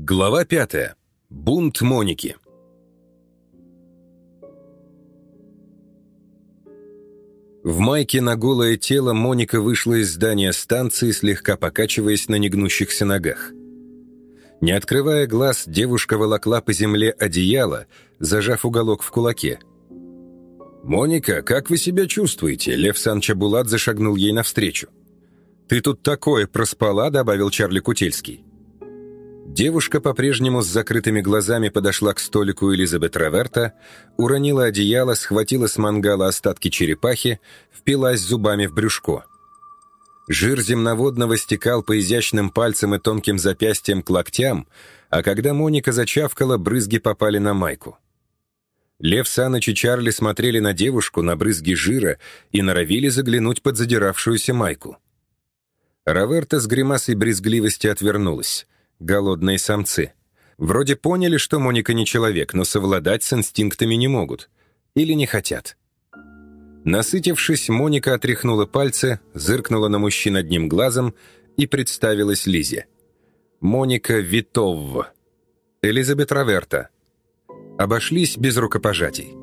Глава пятая. Бунт Моники. В майке на голое тело Моника вышла из здания станции, слегка покачиваясь на негнущихся ногах. Не открывая глаз, девушка волокла по земле одеяло, зажав уголок в кулаке. «Моника, как вы себя чувствуете?» Лев Санча Булат зашагнул ей навстречу. «Ты тут такое проспала», — добавил Чарли Кутельский. Девушка по-прежнему с закрытыми глазами подошла к столику Элизабет Раверта, уронила одеяло, схватила с мангала остатки черепахи, впилась зубами в брюшко. Жир земноводного стекал по изящным пальцам и тонким запястьям к локтям, а когда Моника зачавкала, брызги попали на майку. Лев Саныч и Чарли смотрели на девушку, на брызги жира и норовили заглянуть под задиравшуюся майку. Раверта с гримасой брезгливости отвернулась голодные самцы. Вроде поняли, что Моника не человек, но совладать с инстинктами не могут. Или не хотят. Насытившись, Моника отряхнула пальцы, зыркнула на мужчин одним глазом и представилась Лизе. Моника Витовва. Элизабет Раверта. Обошлись без рукопожатий.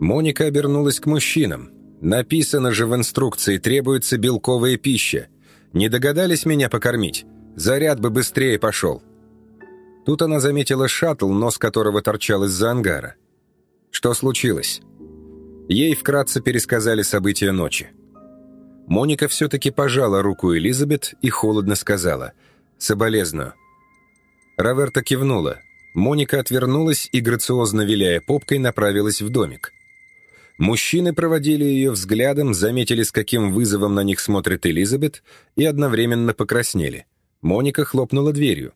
Моника обернулась к мужчинам. Написано же в инструкции, требуется белковая пища. Не догадались меня покормить? Заряд бы быстрее пошел. Тут она заметила шаттл, нос которого торчал из-за ангара. Что случилось? Ей вкратце пересказали события ночи. Моника все-таки пожала руку Элизабет и холодно сказала «Соболезную». Раверта кивнула. Моника отвернулась и, грациозно виляя попкой, направилась в домик. Мужчины проводили ее взглядом, заметили, с каким вызовом на них смотрит Элизабет, и одновременно покраснели. Моника хлопнула дверью.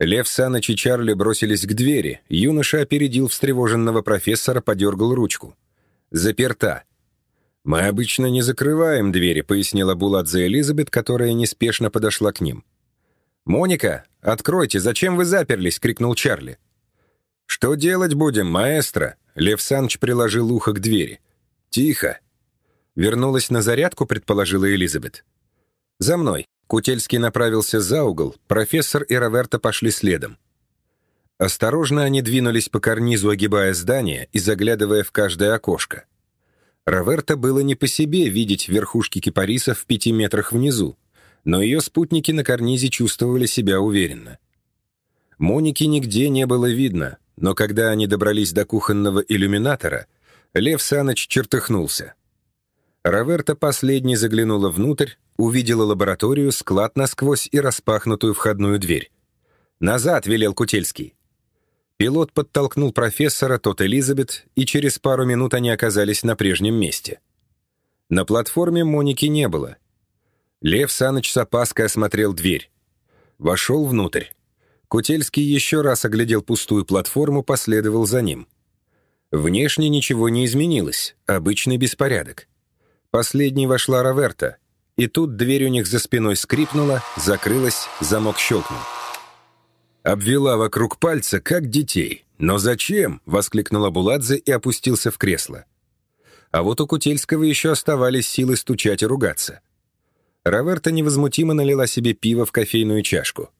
Лев Саныч и Чарли бросились к двери. Юноша опередил встревоженного профессора, подергал ручку. «Заперта». «Мы обычно не закрываем двери», — пояснила Буладзе Элизабет, которая неспешно подошла к ним. «Моника, откройте, зачем вы заперлись?» — крикнул Чарли. «Что делать будем, маэстро?» Лев Саныч приложил ухо к двери. «Тихо». «Вернулась на зарядку», — предположила Элизабет. «За мной». Кутельский направился за угол, профессор и Роверта пошли следом. Осторожно они двинулись по карнизу, огибая здание и заглядывая в каждое окошко. Роверта было не по себе видеть верхушки кипариса в пяти метрах внизу, но ее спутники на карнизе чувствовали себя уверенно. Моники нигде не было видно, но когда они добрались до кухонного иллюминатора, Лев Саныч чертыхнулся. Роверта последней заглянула внутрь, увидела лабораторию, склад насквозь и распахнутую входную дверь. «Назад!» — велел Кутельский. Пилот подтолкнул профессора, тот Элизабет, и через пару минут они оказались на прежнем месте. На платформе Моники не было. Лев Саныч с опаской осмотрел дверь. Вошел внутрь. Кутельский еще раз оглядел пустую платформу, последовал за ним. Внешне ничего не изменилось, обычный беспорядок. Последней вошла Роверта, и тут дверь у них за спиной скрипнула, закрылась, замок щелкнул. Обвела вокруг пальца, как детей. «Но зачем?» — воскликнула Буладзе и опустился в кресло. А вот у Кутельского еще оставались силы стучать и ругаться. Роверта невозмутимо налила себе пиво в кофейную чашку.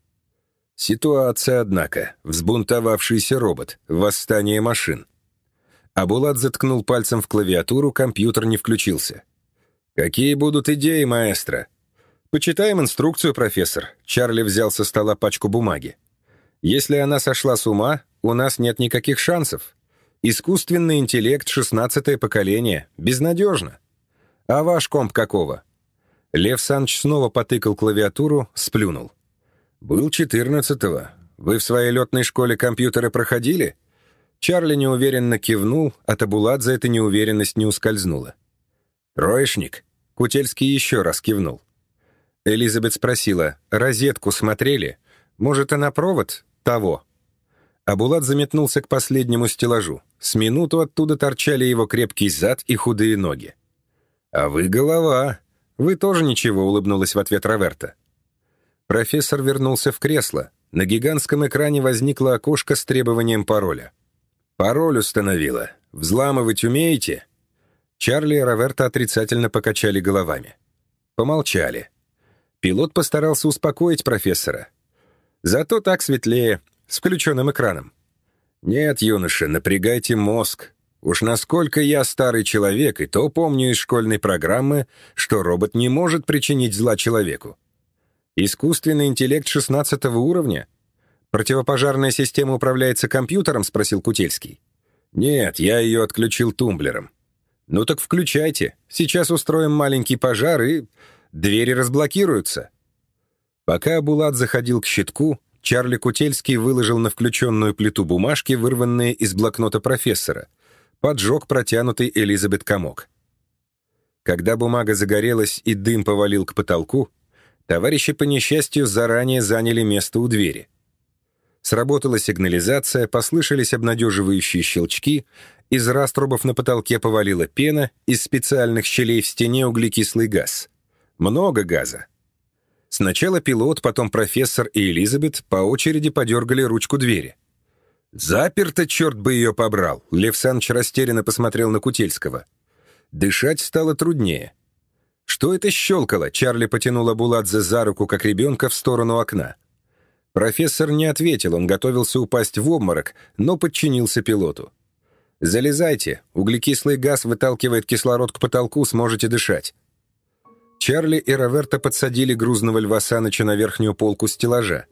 Ситуация, однако, взбунтовавшийся робот, восстание машин. Абулат заткнул пальцем в клавиатуру, компьютер не включился. «Какие будут идеи, маэстро?» «Почитаем инструкцию, профессор». Чарли взял со стола пачку бумаги. «Если она сошла с ума, у нас нет никаких шансов. Искусственный интеллект, шестнадцатое поколение. Безнадежно. А ваш комп какого?» Лев Санч снова потыкал клавиатуру, сплюнул. «Был четырнадцатого. Вы в своей летной школе компьютеры проходили?» Чарли неуверенно кивнул, а Табулат за эта неуверенность не ускользнула. «Троечник?» Кутельский еще раз кивнул. Элизабет спросила, «Розетку смотрели? Может, она провод? Того?» Абулат заметнулся к последнему стеллажу. С минуту оттуда торчали его крепкий зад и худые ноги. «А вы голова. Вы тоже ничего», — улыбнулась в ответ Роверта. Профессор вернулся в кресло. На гигантском экране возникло окошко с требованием пароля. «Пароль установила. Взламывать умеете?» Чарли и Роверта отрицательно покачали головами. Помолчали. Пилот постарался успокоить профессора. Зато так светлее, с включенным экраном. Нет, юноша, напрягайте мозг. Уж насколько я старый человек, и то помню из школьной программы, что робот не может причинить зла человеку. Искусственный интеллект 16 уровня? Противопожарная система управляется компьютером, спросил Кутельский. Нет, я ее отключил тумблером. Ну так включайте. Сейчас устроим маленький пожар, и двери разблокируются. Пока Булат заходил к щитку, Чарли Кутельский выложил на включенную плиту бумажки, вырванные из блокнота профессора. Поджег протянутый Элизабет комок. Когда бумага загорелась и дым повалил к потолку, товарищи по несчастью заранее заняли место у двери. Сработала сигнализация, послышались обнадеживающие щелчки, из раструбов на потолке повалила пена, из специальных щелей в стене углекислый газ. Много газа. Сначала пилот, потом профессор и Элизабет по очереди подергали ручку двери. «Заперто, черт бы ее побрал!» Лев Саныч растерянно посмотрел на Кутельского. Дышать стало труднее. «Что это щелкало?» Чарли потянула Буладзе за руку, как ребенка, в сторону окна. Профессор не ответил, он готовился упасть в обморок, но подчинился пилоту. «Залезайте, углекислый газ выталкивает кислород к потолку, сможете дышать». Чарли и Роверта подсадили грузного Льва Саныча на верхнюю полку стеллажа.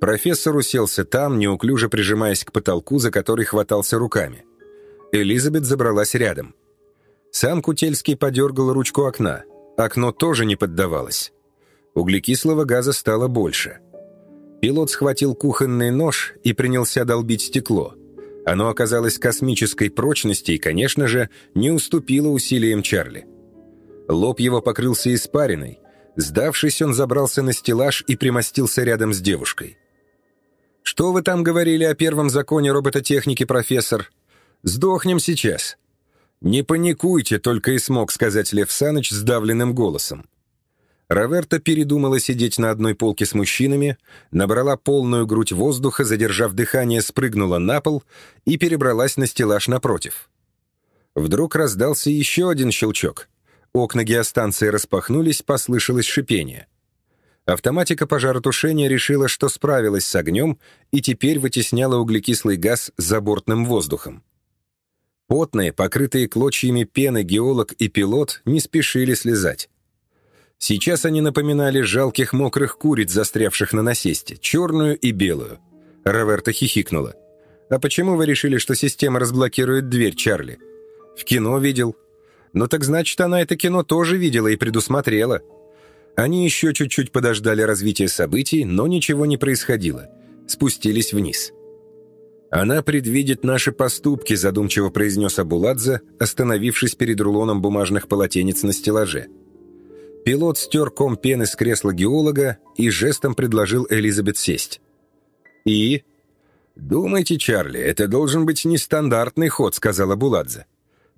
Профессор уселся там, неуклюже прижимаясь к потолку, за который хватался руками. Элизабет забралась рядом. Сам Кутельский подергал ручку окна. Окно тоже не поддавалось. Углекислого газа стало больше. Пилот схватил кухонный нож и принялся долбить стекло. Оно оказалось космической прочности и, конечно же, не уступило усилиям Чарли. Лоб его покрылся испариной. Сдавшись, он забрался на стеллаж и примостился рядом с девушкой. «Что вы там говорили о первом законе робототехники, профессор? Сдохнем сейчас». «Не паникуйте», — только и смог сказать Лев Саныч сдавленным голосом. Раверта передумала сидеть на одной полке с мужчинами, набрала полную грудь воздуха, задержав дыхание, спрыгнула на пол и перебралась на стеллаж напротив. Вдруг раздался еще один щелчок. Окна геостанции распахнулись, послышалось шипение. Автоматика пожаротушения решила, что справилась с огнем и теперь вытесняла углекислый газ забортным воздухом. Потные, покрытые клочьями пены геолог и пилот не спешили слезать. Сейчас они напоминали жалких мокрых куриц, застрявших на насесте, черную и белую. Роверта хихикнула. «А почему вы решили, что система разблокирует дверь, Чарли?» «В кино видел. «Ну так значит, она это кино тоже видела и предусмотрела». Они еще чуть-чуть подождали развития событий, но ничего не происходило. Спустились вниз. «Она предвидит наши поступки», — задумчиво произнес Абуладзе, остановившись перед рулоном бумажных полотенец на стеллаже. Пилот стер ком пены с кресла геолога и жестом предложил Элизабет сесть. «И?» «Думайте, Чарли, это должен быть нестандартный ход», — сказала Буладзе.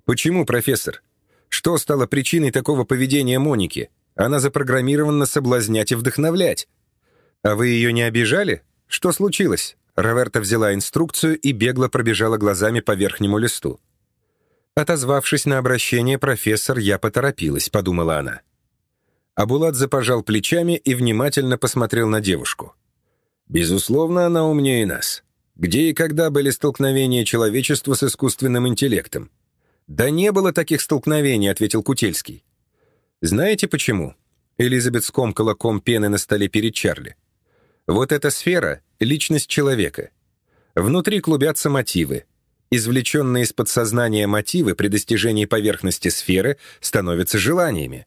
«Почему, профессор?» Что стало причиной такого поведения Моники? Она запрограммирована соблазнять и вдохновлять. А вы ее не обижали? Что случилось? Роверта взяла инструкцию и бегло пробежала глазами по верхнему листу. Отозвавшись на обращение, профессор, я поторопилась, подумала она. Абулат запожал плечами и внимательно посмотрел на девушку. «Безусловно, она умнее нас. Где и когда были столкновения человечества с искусственным интеллектом? «Да не было таких столкновений», — ответил Кутельский. «Знаете почему?» Элизабет скомкала ком пены на столе перед Чарли. «Вот эта сфера — личность человека. Внутри клубятся мотивы. Извлеченные из подсознания мотивы при достижении поверхности сферы становятся желаниями.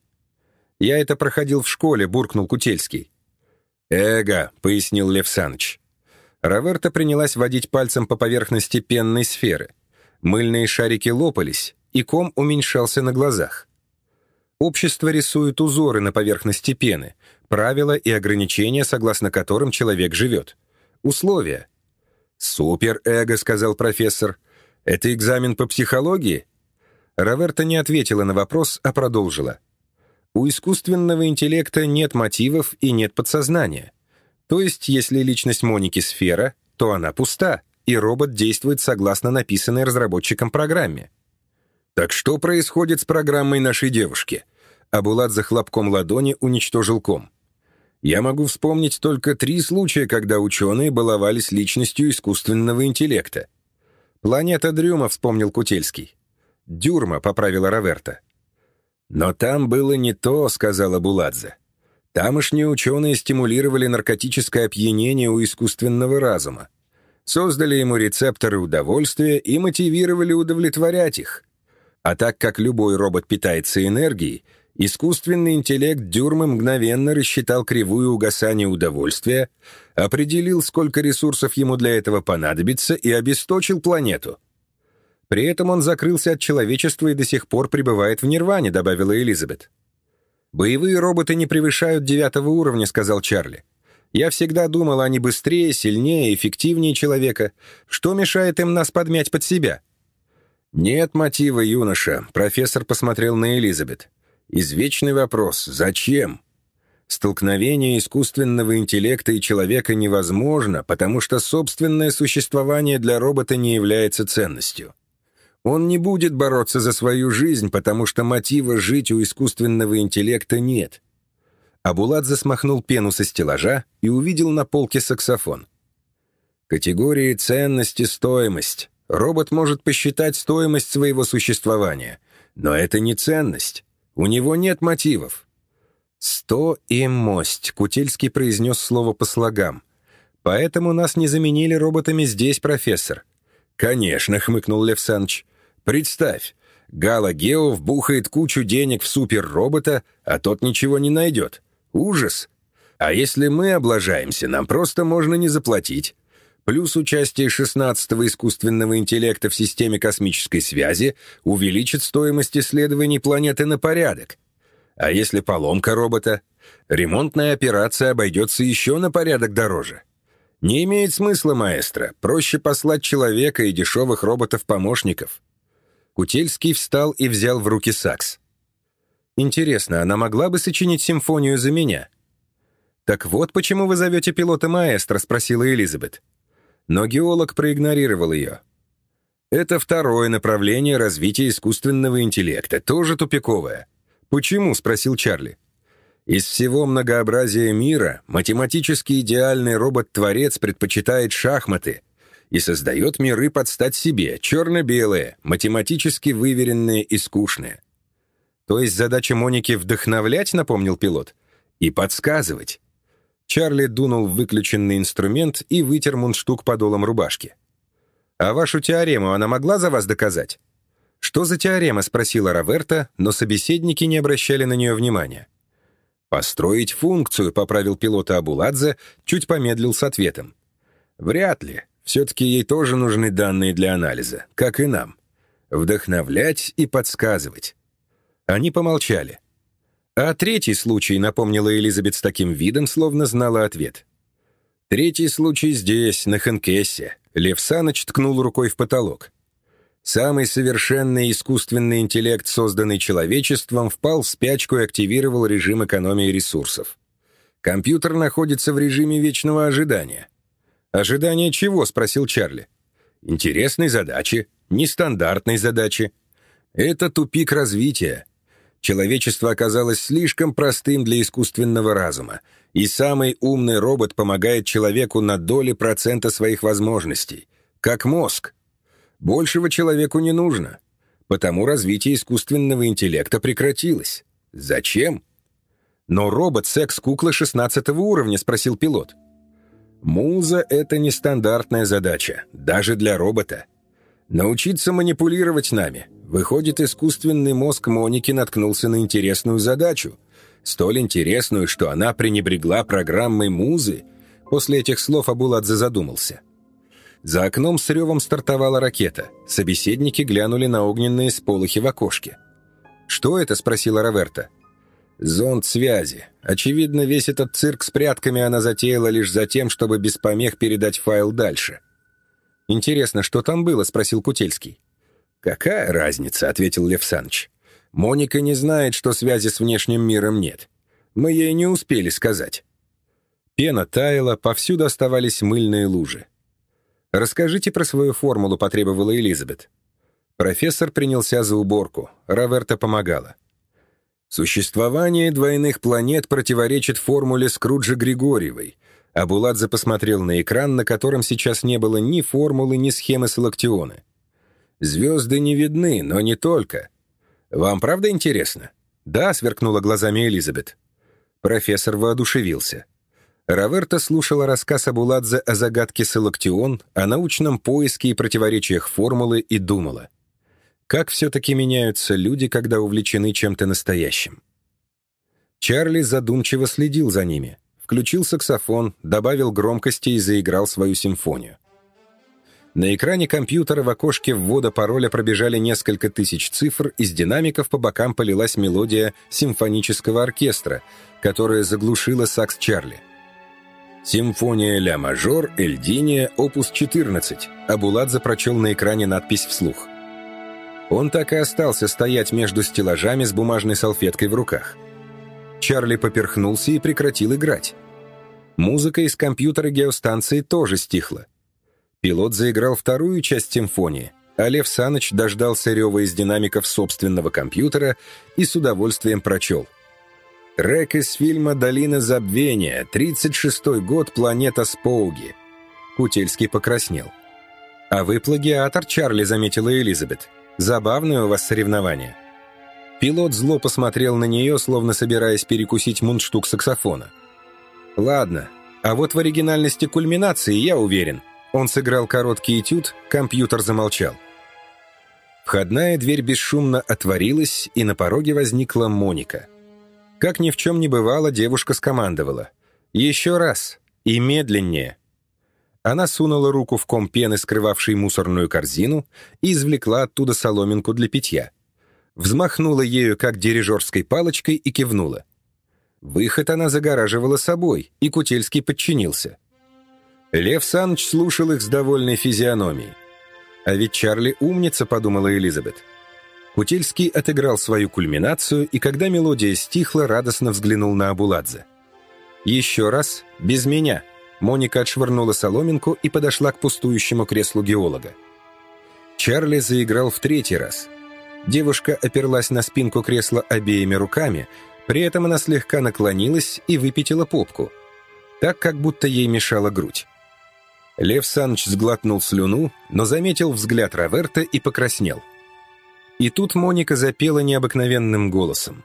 Я это проходил в школе», — буркнул Кутельский. «Эго», — пояснил Лев Саныч. Роверта принялась водить пальцем по поверхности пенной сферы — Мыльные шарики лопались, и ком уменьшался на глазах. Общество рисует узоры на поверхности пены, правила и ограничения, согласно которым человек живет. Условия. «Супер-эго», — сказал профессор. «Это экзамен по психологии?» Роверта не ответила на вопрос, а продолжила. «У искусственного интеллекта нет мотивов и нет подсознания. То есть, если личность Моники — сфера, то она пуста и робот действует согласно написанной разработчиком программе. Так что происходит с программой нашей девушки? Абулат за хлопком ладони уничтожил ком. Я могу вспомнить только три случая, когда ученые баловались личностью искусственного интеллекта. «Планета Дрюма», — вспомнил Кутельский. «Дюрма», — поправила Раверта. «Но там было не то», — сказала Буладзе. «Тамошние ученые стимулировали наркотическое опьянение у искусственного разума, создали ему рецепторы удовольствия и мотивировали удовлетворять их. А так как любой робот питается энергией, искусственный интеллект Дюрмы мгновенно рассчитал кривую угасания удовольствия, определил, сколько ресурсов ему для этого понадобится и обесточил планету. При этом он закрылся от человечества и до сих пор пребывает в нирване, добавила Элизабет. «Боевые роботы не превышают девятого уровня», — сказал Чарли. «Я всегда думал, они быстрее, сильнее, эффективнее человека. Что мешает им нас подмять под себя?» «Нет мотива, юноша», — профессор посмотрел на Элизабет. Извечный вопрос «Зачем?». Столкновение искусственного интеллекта и человека невозможно, потому что собственное существование для робота не является ценностью. Он не будет бороться за свою жизнь, потому что мотива жить у искусственного интеллекта нет. Абулат засмахнул пену со стеллажа и увидел на полке саксофон. Категории ценности, стоимость. Робот может посчитать стоимость своего существования, но это не ценность. У него нет мотивов. «Сто и мость», — Кутельский произнес слово по слогам. «Поэтому нас не заменили роботами здесь, профессор». «Конечно», — хмыкнул Лев Саныч. «Представь, Гала Гео вбухает кучу денег в суперробота, а тот ничего не найдет. Ужас! А если мы облажаемся, нам просто можно не заплатить плюс участие 16-го искусственного интеллекта в системе космической связи увеличит стоимость исследований планеты на порядок. А если поломка робота? Ремонтная операция обойдется еще на порядок дороже. Не имеет смысла, маэстро. Проще послать человека и дешевых роботов-помощников. Кутельский встал и взял в руки сакс. «Интересно, она могла бы сочинить симфонию за меня?» «Так вот почему вы зовете пилота маэстро?» — спросила Элизабет но геолог проигнорировал ее. Это второе направление развития искусственного интеллекта, тоже тупиковое. «Почему?» — спросил Чарли. Из всего многообразия мира математически идеальный робот-творец предпочитает шахматы и создает миры под стать себе, черно-белые, математически выверенные и скучные. То есть задача Моники вдохновлять, напомнил пилот, и подсказывать. Чарли дунул в выключенный инструмент и вытер мундштук подолом рубашки. «А вашу теорему она могла за вас доказать?» «Что за теорема?» — спросила Раверта, но собеседники не обращали на нее внимания. «Построить функцию», — поправил пилота Абуладзе, чуть помедлил с ответом. «Вряд ли. Все-таки ей тоже нужны данные для анализа, как и нам. Вдохновлять и подсказывать». Они помолчали. А третий случай, напомнила Элизабет с таким видом, словно знала ответ. Третий случай здесь, на Хенкессе. Лев Саныч ткнул рукой в потолок. Самый совершенный искусственный интеллект, созданный человечеством, впал в спячку и активировал режим экономии ресурсов. Компьютер находится в режиме вечного ожидания. «Ожидание чего?» — спросил Чарли. «Интересной задачи, нестандартной задачи. Это тупик развития. Человечество оказалось слишком простым для искусственного разума, и самый умный робот помогает человеку на доли процента своих возможностей, как мозг. Большего человеку не нужно, потому развитие искусственного интеллекта прекратилось. Зачем? Но робот секс-кукла 16 уровня, спросил пилот. Муза — это нестандартная задача, даже для робота. Научиться манипулировать нами, Выходит, искусственный мозг Моники наткнулся на интересную задачу. Столь интересную, что она пренебрегла программой музы. После этих слов Абуладзе задумался. За окном с ревом стартовала ракета. Собеседники глянули на огненные сполохи в окошке. «Что это?» — спросила Роверта. «Зонд связи. Очевидно, весь этот цирк с прятками она затеяла лишь за тем, чтобы без помех передать файл дальше». «Интересно, что там было?» — спросил Кутельский. «Какая разница?» — ответил Лев Саныч. «Моника не знает, что связи с внешним миром нет. Мы ей не успели сказать». Пена таяла, повсюду оставались мыльные лужи. «Расскажите про свою формулу», — потребовала Элизабет. Профессор принялся за уборку, Раверта помогала. Существование двойных планет противоречит формуле Скруджа Григорьевой. Абуладзе посмотрел на экран, на котором сейчас не было ни формулы, ни схемы Салактиона. Звезды не видны, но не только. Вам правда интересно? Да, сверкнула глазами Элизабет. Профессор воодушевился. Раверта слушала рассказ Абуладзе о загадке Салактион, о научном поиске и противоречиях формулы и думала. Как все-таки меняются люди, когда увлечены чем-то настоящим? Чарли задумчиво следил за ними. Включил саксофон, добавил громкости и заиграл свою симфонию. На экране компьютера в окошке ввода пароля пробежали несколько тысяч цифр, из динамиков по бокам полилась мелодия симфонического оркестра, которая заглушила сакс Чарли. «Симфония ля-мажор, Эльдиния, опус 14», Абуладзе прочел на экране надпись вслух. Он так и остался стоять между стеллажами с бумажной салфеткой в руках. Чарли поперхнулся и прекратил играть. Музыка из компьютера геостанции тоже стихла. Пилот заиграл вторую часть симфонии, а Лев Саныч дождался рева из динамиков собственного компьютера и с удовольствием прочел – Трек из фильма «Долина забвения», 36-й год, планета Споуги. Кутельский покраснел. «А вы плагиатор, Чарли», — заметила Элизабет. «Забавное у вас соревнование». Пилот зло посмотрел на нее, словно собираясь перекусить мундштук саксофона. «Ладно, а вот в оригинальности кульминации я уверен». Он сыграл короткий этюд, компьютер замолчал. Входная дверь бесшумно отворилась, и на пороге возникла Моника — как ни в чем не бывало, девушка скомандовала. «Еще раз! И медленнее!» Она сунула руку в ком пены, скрывавший мусорную корзину, и извлекла оттуда соломинку для питья. Взмахнула ею, как дирижерской палочкой, и кивнула. Выход она загораживала собой, и Кутельский подчинился. Лев Саныч слушал их с довольной физиономией. «А ведь Чарли умница», — подумала Элизабет. Кутельский отыграл свою кульминацию, и когда мелодия стихла, радостно взглянул на Абуладзе. «Еще раз, без меня!» Моника отшвырнула соломинку и подошла к пустующему креслу геолога. Чарли заиграл в третий раз. Девушка оперлась на спинку кресла обеими руками, при этом она слегка наклонилась и выпятила попку, так, как будто ей мешала грудь. Лев Саныч сглотнул слюну, но заметил взгляд Раверта и покраснел. И тут Моника запела необыкновенным голосом.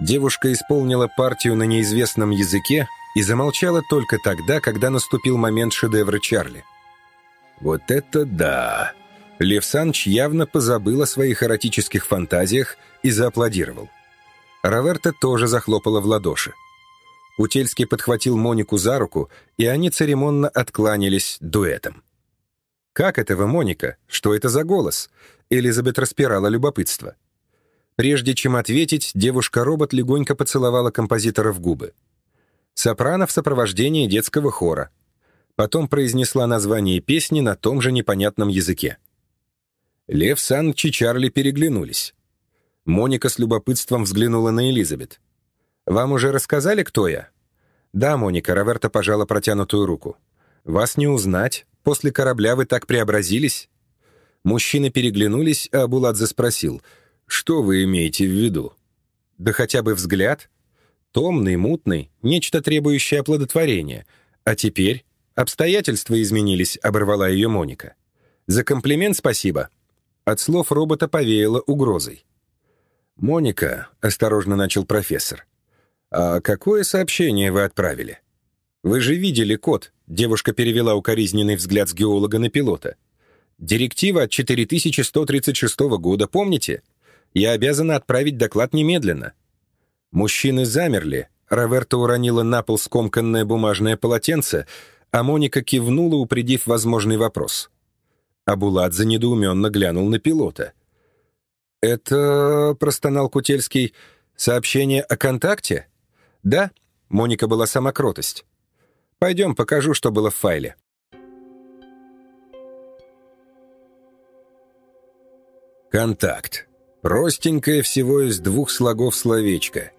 Девушка исполнила партию на неизвестном языке и замолчала только тогда, когда наступил момент шедевра Чарли. «Вот это да!» Лев Санч явно позабыл о своих эротических фантазиях и зааплодировал. Раверта тоже захлопала в ладоши. Утельский подхватил Монику за руку, и они церемонно откланялись дуэтом. «Как это вы, Моника? Что это за голос?» Элизабет распирала любопытство. Прежде чем ответить, девушка-робот легонько поцеловала композитора в губы. Сопрано в сопровождении детского хора. Потом произнесла название песни на том же непонятном языке. Лев Санч и Чарли переглянулись. Моника с любопытством взглянула на Элизабет. «Вам уже рассказали, кто я?» «Да, Моника», — Роберта пожала протянутую руку. «Вас не узнать. После корабля вы так преобразились». Мужчины переглянулись, а Буладзе спросил, «Что вы имеете в виду?» «Да хотя бы взгляд. Томный, мутный, нечто требующее оплодотворения. А теперь обстоятельства изменились», — оборвала ее Моника. «За комплимент спасибо». От слов робота повеяло угрозой. «Моника», — осторожно начал профессор, «а какое сообщение вы отправили?» «Вы же видели код», — девушка перевела укоризненный взгляд с геолога на пилота. Директива от 4136 года, помните? Я обязана отправить доклад немедленно». Мужчины замерли. Роверта уронила на пол скомканное бумажное полотенце, а Моника кивнула, упредив возможный вопрос. Абуладзе недоуменно глянул на пилота. «Это...» — простонал Кутельский. «Сообщение о контакте?» «Да?» — Моника была сама кротость. «Пойдем, покажу, что было в файле». Контакт. Простенькое всего из двух слогов словечко.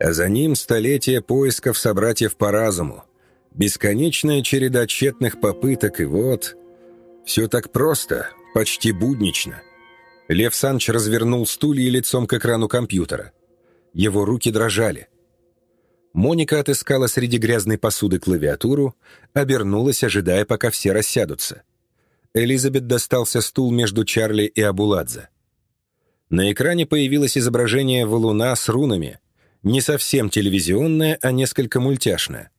А за ним столетия поисков собратьев по разуму. Бесконечная череда тщетных попыток, и вот... Все так просто, почти буднично. Лев Санч развернул стулья лицом к экрану компьютера. Его руки дрожали. Моника отыскала среди грязной посуды клавиатуру, обернулась, ожидая, пока все рассядутся. Элизабет достался стул между Чарли и Абуладзе. На экране появилось изображение валуна с рунами, не совсем телевизионное, а несколько мультяшное.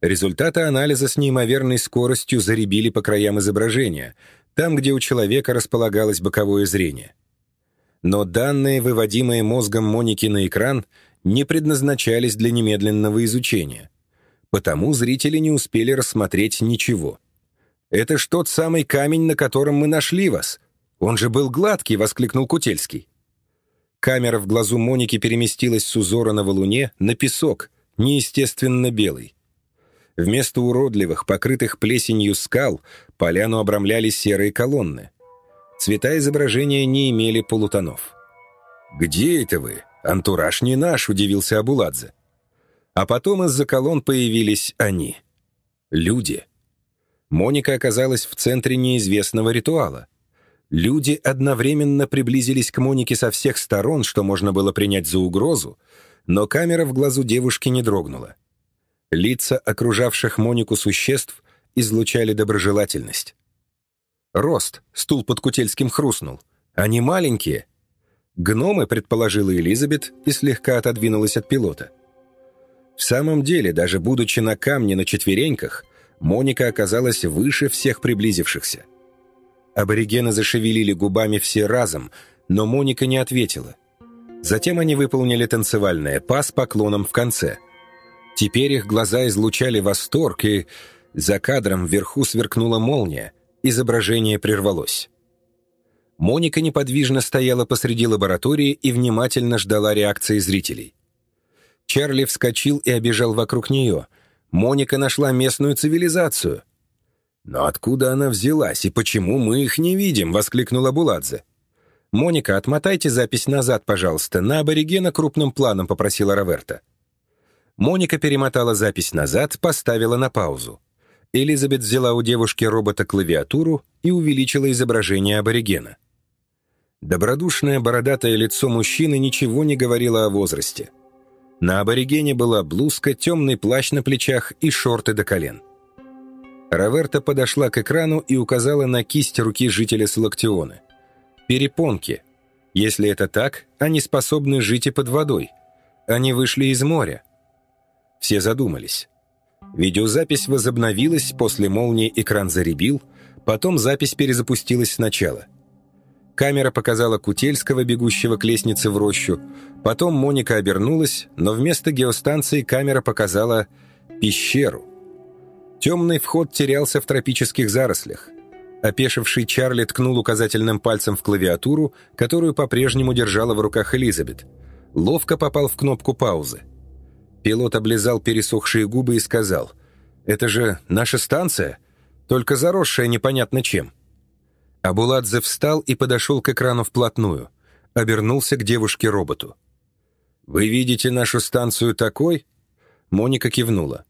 Результаты анализа с неимоверной скоростью заребили по краям изображения, там, где у человека располагалось боковое зрение. Но данные, выводимые мозгом Моники на экран, не предназначались для немедленного изучения. Потому зрители не успели рассмотреть ничего. «Это ж тот самый камень, на котором мы нашли вас. Он же был гладкий!» — воскликнул Кутельский. Камера в глазу Моники переместилась с узора на валуне на песок, неестественно белый. Вместо уродливых, покрытых плесенью скал, поляну обрамляли серые колонны. Цвета изображения не имели полутонов. «Где это вы? Антураж не наш», — удивился Абуладзе. А потом из-за колонн появились они. Люди. Моника оказалась в центре неизвестного ритуала. Люди одновременно приблизились к Монике со всех сторон, что можно было принять за угрозу, но камера в глазу девушки не дрогнула. Лица окружавших Монику существ излучали доброжелательность. Рост, стул под Кутельским хрустнул. Они маленькие. Гномы, предположила Элизабет, и слегка отодвинулась от пилота. В самом деле, даже будучи на камне на четвереньках, Моника оказалась выше всех приблизившихся. Аборигены зашевелили губами все разом, но Моника не ответила. Затем они выполнили танцевальное па с поклоном в конце. Теперь их глаза излучали восторг, и за кадром вверху сверкнула молния, изображение прервалось. Моника неподвижно стояла посреди лаборатории и внимательно ждала реакции зрителей. Чарли вскочил и обежал вокруг нее. Моника нашла местную цивилизацию — «Но откуда она взялась и почему мы их не видим?» — воскликнула Буладзе. «Моника, отмотайте запись назад, пожалуйста, на аборигена крупным планом», — попросила Роверта. Моника перемотала запись назад, поставила на паузу. Элизабет взяла у девушки робота клавиатуру и увеличила изображение аборигена. Добродушное бородатое лицо мужчины ничего не говорило о возрасте. На аборигене была блузка, темный плащ на плечах и шорты до колен. Раверта подошла к экрану и указала на кисть руки жителя Салактиона. «Перепонки. Если это так, они способны жить и под водой. Они вышли из моря». Все задумались. Видеозапись возобновилась, после молнии экран заребил, потом запись перезапустилась сначала. Камера показала Кутельского, бегущего к лестнице в рощу, потом Моника обернулась, но вместо геостанции камера показала пещеру. Темный вход терялся в тропических зарослях. Опешивший Чарли ткнул указательным пальцем в клавиатуру, которую по-прежнему держала в руках Элизабет. Ловко попал в кнопку паузы. Пилот облизал пересохшие губы и сказал, «Это же наша станция, только заросшая непонятно чем». Абуладзе встал и подошел к экрану вплотную, обернулся к девушке-роботу. «Вы видите нашу станцию такой?» Моника кивнула.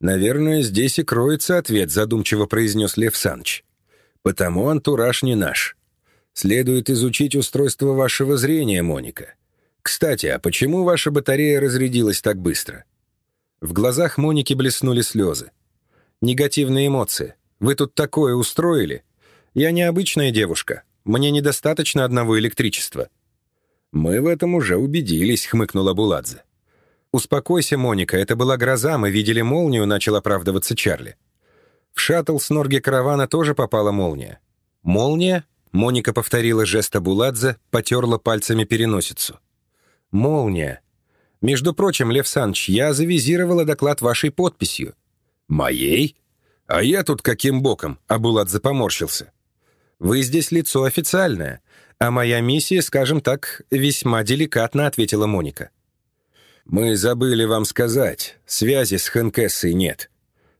«Наверное, здесь и кроется ответ», — задумчиво произнес Лев Саныч. «Потому антураж не наш. Следует изучить устройство вашего зрения, Моника. Кстати, а почему ваша батарея разрядилась так быстро?» В глазах Моники блеснули слезы. «Негативные эмоции. Вы тут такое устроили? Я необычная девушка. Мне недостаточно одного электричества». «Мы в этом уже убедились», — хмыкнула Буладзе. «Успокойся, Моника, это была гроза, мы видели молнию», — начал оправдываться Чарли. В шаттл с норги каравана тоже попала молния. «Молния?» — Моника повторила жест Абуладзе, потерла пальцами переносицу. «Молния. Между прочим, Лев Саныч, я завизировала доклад вашей подписью». «Моей? А я тут каким боком?» — Абуладзе поморщился. «Вы здесь лицо официальное, а моя миссия, скажем так, весьма деликатно», — ответила Моника. «Мы забыли вам сказать, связи с Хэнкессой нет.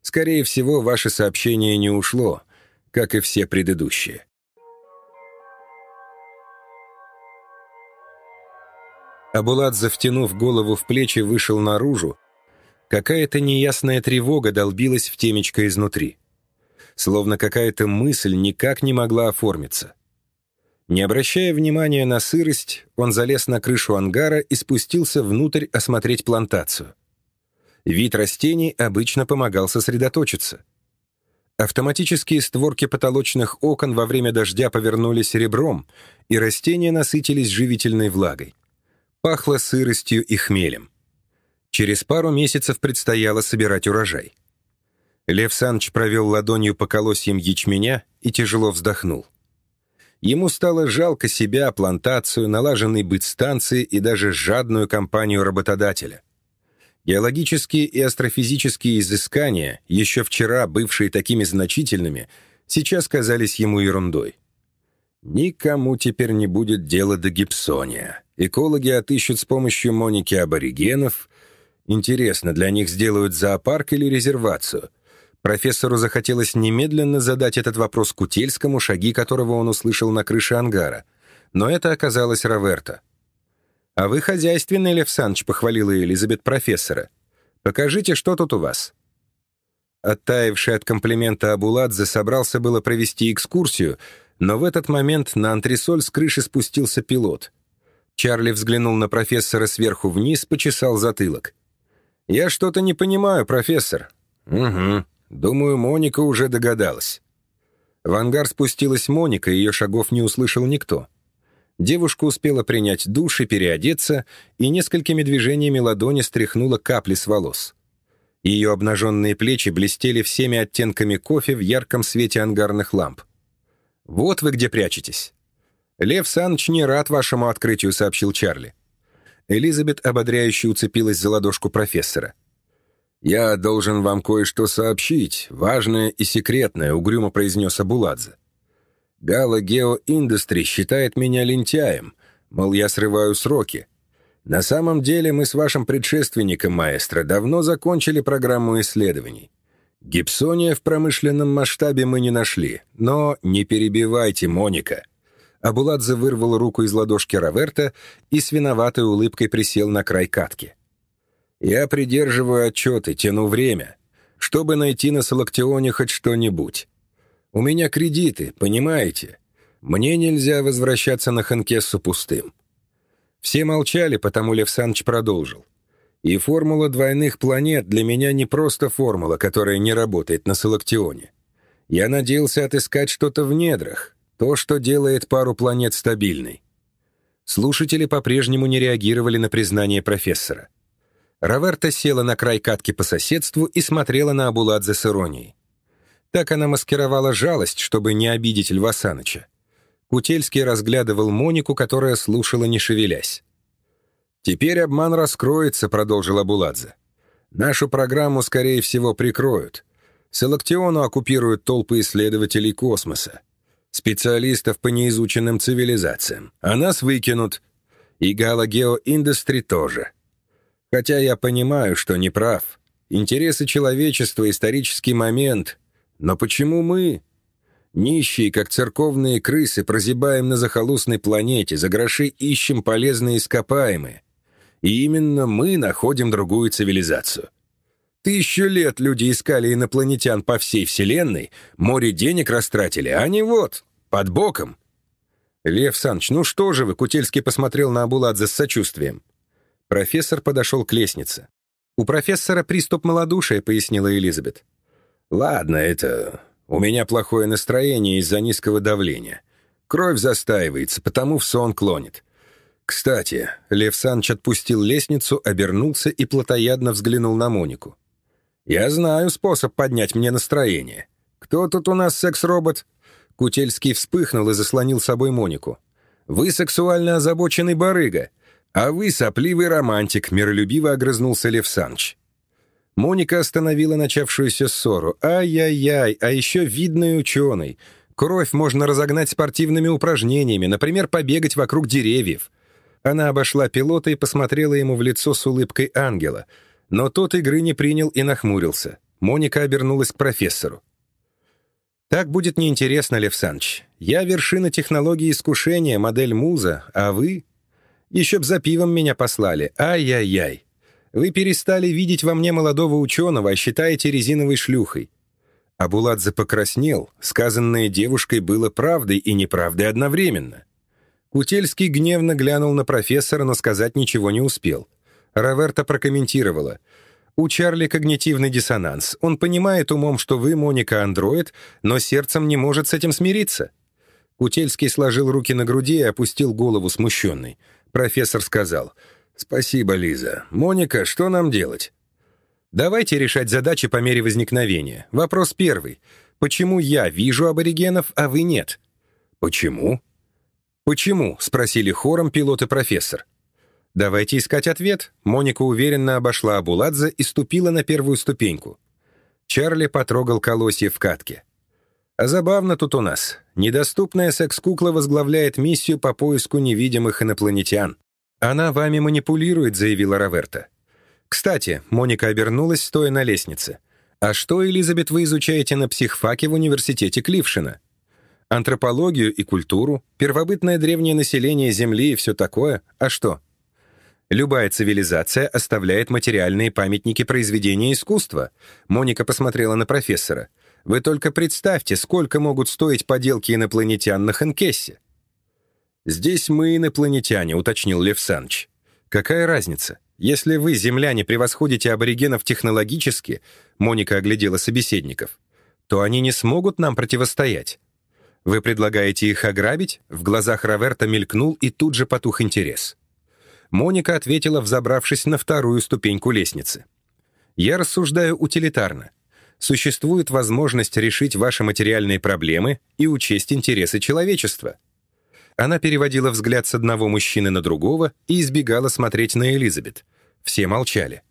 Скорее всего, ваше сообщение не ушло, как и все предыдущие». Абуладзе, втянув голову в плечи, вышел наружу. Какая-то неясная тревога долбилась в темечко изнутри. Словно какая-то мысль никак не могла оформиться. Не обращая внимания на сырость, он залез на крышу ангара и спустился внутрь осмотреть плантацию. Вид растений обычно помогал сосредоточиться. Автоматические створки потолочных окон во время дождя повернулись ребром, и растения насытились живительной влагой. Пахло сыростью и хмелем. Через пару месяцев предстояло собирать урожай. Лев Саныч провел ладонью по колосьям ячменя и тяжело вздохнул. Ему стало жалко себя, плантацию, налаженный быт станции и даже жадную компанию работодателя. Геологические и астрофизические изыскания, еще вчера бывшие такими значительными, сейчас казались ему ерундой. Никому теперь не будет дела до гипсония. Экологи отыщут с помощью Моники аборигенов. Интересно, для них сделают зоопарк или резервацию — Профессору захотелось немедленно задать этот вопрос Кутельскому, шаги которого он услышал на крыше ангара. Но это оказалось Раверта. «А вы хозяйственный, Лев Саныч», — похвалила Элизабет профессора. «Покажите, что тут у вас». Оттаивший от комплимента Абуладзе собрался было провести экскурсию, но в этот момент на антресоль с крыши спустился пилот. Чарли взглянул на профессора сверху вниз, почесал затылок. «Я что-то не понимаю, профессор». «Угу», Думаю, Моника уже догадалась. В ангар спустилась Моника, ее шагов не услышал никто. Девушка успела принять душ и переодеться, и несколькими движениями ладони стряхнула капли с волос. Ее обнаженные плечи блестели всеми оттенками кофе в ярком свете ангарных ламп. «Вот вы где прячетесь». «Лев Саныч не рад вашему открытию», — сообщил Чарли. Элизабет ободряюще уцепилась за ладошку профессора. «Я должен вам кое-что сообщить, важное и секретное», — угрюмо произнес Абуладзе. «Гала Гео Индустри считает меня лентяем, мол, я срываю сроки. На самом деле мы с вашим предшественником, маэстро, давно закончили программу исследований. Гипсония в промышленном масштабе мы не нашли, но не перебивайте, Моника». Абуладзе вырвал руку из ладошки Раверта и с виноватой улыбкой присел на край катки. Я придерживаю отчеты, тяну время, чтобы найти на Салактионе хоть что-нибудь. У меня кредиты, понимаете? Мне нельзя возвращаться на Ханкессу пустым». Все молчали, потому Лев Саныч продолжил. «И формула двойных планет для меня не просто формула, которая не работает на Салактионе. Я надеялся отыскать что-то в недрах, то, что делает пару планет стабильной». Слушатели по-прежнему не реагировали на признание профессора. Раверта села на край катки по соседству и смотрела на Абуладзе с иронией. Так она маскировала жалость, чтобы не обидеть Льва Саныча. Кутельский разглядывал Монику, которая слушала, не шевелясь. «Теперь обман раскроется», — продолжил Абуладзе. «Нашу программу, скорее всего, прикроют. Селактиону оккупируют толпы исследователей космоса, специалистов по неизученным цивилизациям, а нас выкинут. И Галагео Индустри тоже». Хотя я понимаю, что не прав. Интересы человечества — исторический момент. Но почему мы, нищие, как церковные крысы, прозябаем на захолустной планете, за гроши ищем полезные ископаемые? И именно мы находим другую цивилизацию. Тысячу лет люди искали инопланетян по всей Вселенной, море денег растратили, а не вот, под боком. Лев Санч, ну что же вы, Кутельский посмотрел на Абуладзе с сочувствием. Профессор подошел к лестнице. «У профессора приступ малодушия», — пояснила Элизабет. «Ладно, это... У меня плохое настроение из-за низкого давления. Кровь застаивается, потому в сон клонит. Кстати, Лев Санч отпустил лестницу, обернулся и плотоядно взглянул на Монику. «Я знаю способ поднять мне настроение. Кто тут у нас секс-робот?» Кутельский вспыхнул и заслонил собой Монику. «Вы сексуально озабоченный барыга. «А вы сопливый романтик», — миролюбиво огрызнулся Лев Санч. Моника остановила начавшуюся ссору. «Ай-яй-яй, а еще видный ученый. Кровь можно разогнать спортивными упражнениями, например, побегать вокруг деревьев». Она обошла пилота и посмотрела ему в лицо с улыбкой ангела. Но тот игры не принял и нахмурился. Моника обернулась к профессору. «Так будет неинтересно, Лев Санч. Я вершина технологии искушения, модель Муза, а вы еще б за пивом меня послали. Ай-яй-яй. Вы перестали видеть во мне молодого ученого, а считаете резиновой шлюхой». Абуладзе покраснел. Сказанное девушкой было правдой и неправдой одновременно. Кутельский гневно глянул на профессора, но сказать ничего не успел. Раверта прокомментировала. «У Чарли когнитивный диссонанс. Он понимает умом, что вы, Моника, андроид, но сердцем не может с этим смириться». Кутельский сложил руки на груди и опустил голову смущенный. Профессор сказал, «Спасибо, Лиза. Моника, что нам делать?» «Давайте решать задачи по мере возникновения. Вопрос первый. Почему я вижу аборигенов, а вы нет?» «Почему?» «Почему?» — спросили хором пилот и профессор. «Давайте искать ответ». Моника уверенно обошла Абуладзе и ступила на первую ступеньку. Чарли потрогал колосья в катке. «А забавно тут у нас. Недоступная секс-кукла возглавляет миссию по поиску невидимых инопланетян. Она вами манипулирует», — заявила Раверта. «Кстати», — Моника обернулась, стоя на лестнице. «А что, Элизабет, вы изучаете на психфаке в университете Клившина?» «Антропологию и культуру, первобытное древнее население Земли и все такое. А что?» Любая цивилизация оставляет материальные памятники произведения искусства. Моника посмотрела на профессора. Вы только представьте, сколько могут стоить поделки инопланетян на Хенкессе. «Здесь мы инопланетяне», — уточнил Лев Санч. «Какая разница? Если вы, земляне, превосходите аборигенов технологически», — Моника оглядела собеседников, «то они не смогут нам противостоять. Вы предлагаете их ограбить?» В глазах Раверта мелькнул и тут же потух интерес. Моника ответила, взобравшись на вторую ступеньку лестницы. «Я рассуждаю утилитарно. Существует возможность решить ваши материальные проблемы и учесть интересы человечества». Она переводила взгляд с одного мужчины на другого и избегала смотреть на Элизабет. Все молчали.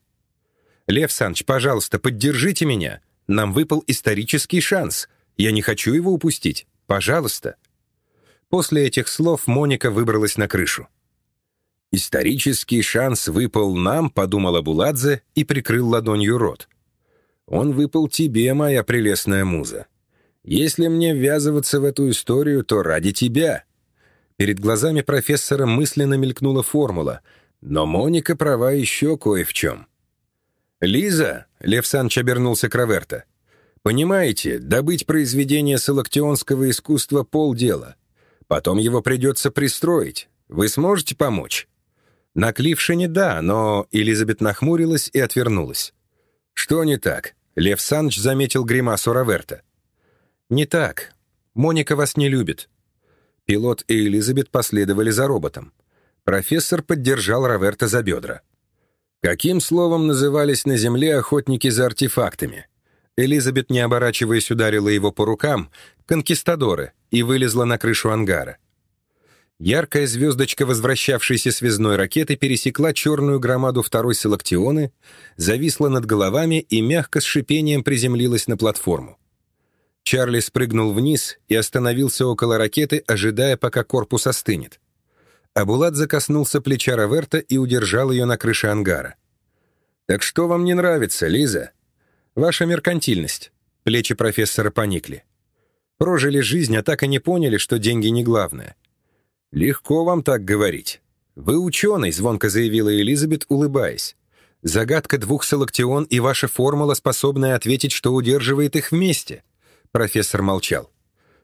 «Лев Санч, пожалуйста, поддержите меня. Нам выпал исторический шанс. Я не хочу его упустить. Пожалуйста». После этих слов Моника выбралась на крышу. «Исторический шанс выпал нам», — подумала Буладзе и прикрыл ладонью рот. «Он выпал тебе, моя прелестная муза. Если мне ввязываться в эту историю, то ради тебя». Перед глазами профессора мысленно мелькнула формула, но Моника права еще кое в чем. «Лиза», — Лев Санч обернулся к Раверта, — «понимаете, добыть произведение салактионского искусства — полдела. Потом его придется пристроить. Вы сможете помочь?» На Клившине да, но Элизабет нахмурилась и отвернулась. «Что не так?» Лев Санч заметил гримасу Раверта. «Не так. Моника вас не любит». Пилот и Элизабет последовали за роботом. Профессор поддержал Раверта за бедра. Каким словом назывались на Земле охотники за артефактами? Элизабет, не оборачиваясь, ударила его по рукам, конкистадоры, и вылезла на крышу ангара. Яркая звездочка возвращавшейся связной ракеты пересекла черную громаду второй селактионы, зависла над головами и мягко с шипением приземлилась на платформу. Чарли спрыгнул вниз и остановился около ракеты, ожидая, пока корпус остынет. Абулат закоснулся плеча Раверта и удержал ее на крыше ангара. «Так что вам не нравится, Лиза?» «Ваша меркантильность». Плечи профессора поникли. «Прожили жизнь, а так и не поняли, что деньги не главное». «Легко вам так говорить. Вы ученый», — звонко заявила Элизабет, улыбаясь. «Загадка двух салактион и ваша формула, способная ответить, что удерживает их вместе». Профессор молчал.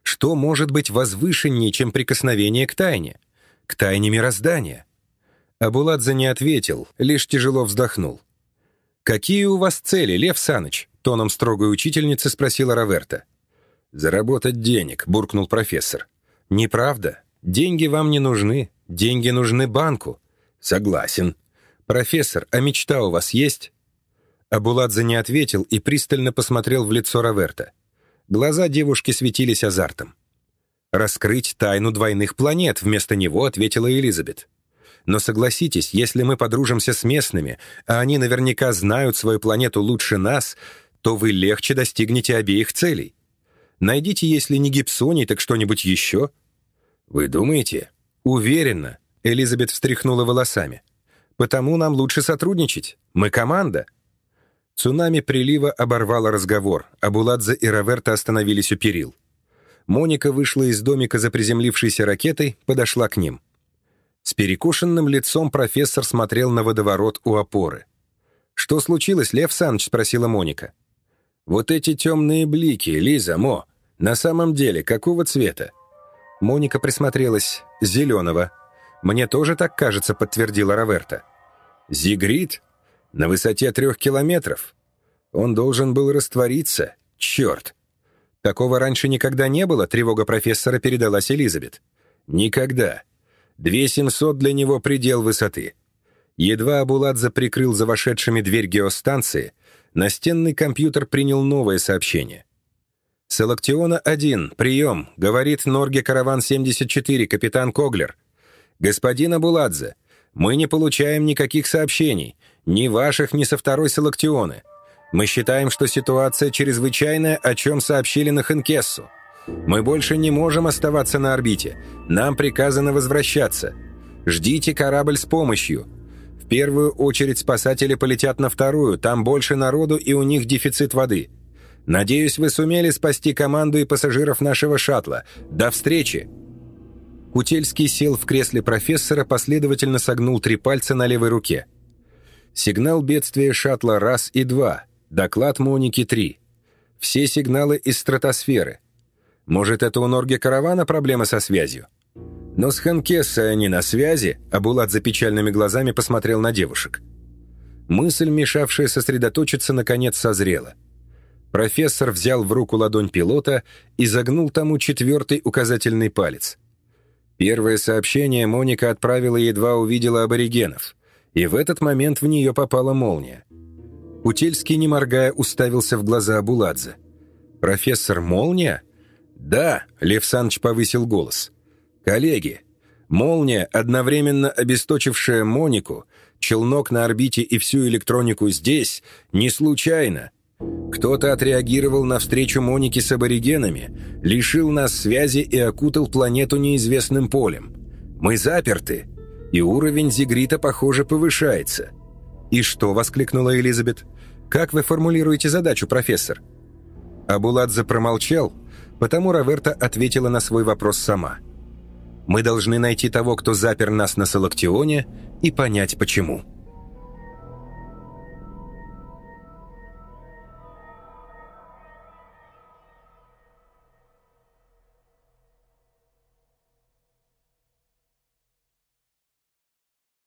«Что может быть возвышеннее, чем прикосновение к тайне? К тайне мироздания?» Абуладзе не ответил, лишь тяжело вздохнул. «Какие у вас цели, Лев Саныч?» — тоном строгой учительницы спросила Раверта. «Заработать денег», — буркнул профессор. «Неправда. Деньги вам не нужны, деньги нужны банку. Согласен. Профессор, а мечта у вас есть? Абуладзе не ответил и пристально посмотрел в лицо Раверта. Глаза девушки светились азартом. «Раскрыть тайну двойных планет», — вместо него ответила Элизабет. «Но согласитесь, если мы подружимся с местными, а они наверняка знают свою планету лучше нас, то вы легче достигнете обеих целей. Найдите, если не гипсоний, так что-нибудь еще, «Вы думаете?» «Уверенно», — Элизабет встряхнула волосами. «Потому нам лучше сотрудничать. Мы команда». Цунами прилива оборвало разговор, а Буладзе и Раверта остановились у перил. Моника вышла из домика за приземлившейся ракетой, подошла к ним. С перекошенным лицом профессор смотрел на водоворот у опоры. «Что случилось, Лев Саныч?» — спросила Моника. «Вот эти темные блики, Лиза, Мо, на самом деле какого цвета?» Моника присмотрелась. «Зеленого». «Мне тоже так кажется», — подтвердила Роверта. «Зигрид? На высоте трех километров? Он должен был раствориться? Черт!» «Такого раньше никогда не было», — тревога профессора передалась Элизабет. «Никогда. Две семьсот для него предел высоты». Едва Абуладзе прикрыл за вошедшими дверь геостанции, настенный компьютер принял новое сообщение. «Селактиона-1, прием», — говорит Норге Караван-74, капитан Коглер. «Господин Абуладзе, мы не получаем никаких сообщений, ни ваших, ни со второй Селактионы. Мы считаем, что ситуация чрезвычайная, о чем сообщили на Хенкессу. Мы больше не можем оставаться на орбите. Нам приказано возвращаться. Ждите корабль с помощью. В первую очередь спасатели полетят на вторую, там больше народу и у них дефицит воды. Надеюсь, вы сумели спасти команду и пассажиров нашего шаттла. До встречи!» Кутельский сел в кресле профессора, последовательно согнул три пальца на левой руке. Сигнал бедствия шаттла раз и два. Доклад Моники три. Все сигналы из стратосферы. Может, это у Норге Каравана проблема со связью? Но с Ханкесса они на связи, а Булат за печальными глазами посмотрел на девушек. Мысль, мешавшая сосредоточиться, наконец созрела – Профессор взял в руку ладонь пилота и загнул тому четвертый указательный палец. Первое сообщение Моника отправила, едва увидела аборигенов, и в этот момент в нее попала молния. Кутельский, не моргая, уставился в глаза Абуладзе. «Профессор Молния?» «Да», — Лев Саныч повысил голос. «Коллеги, молния, одновременно обесточившая Монику, челнок на орбите и всю электронику здесь, не случайно, кто-то отреагировал на встречу Моники с аборигенами, лишил нас связи и окутал планету неизвестным полем. Мы заперты, и уровень Зигрита, похоже, повышается. «И что?» — воскликнула Элизабет. «Как вы формулируете задачу, профессор?» Абуладзе промолчал, потому Раверта ответила на свой вопрос сама. «Мы должны найти того, кто запер нас на Салактионе, и понять, почему».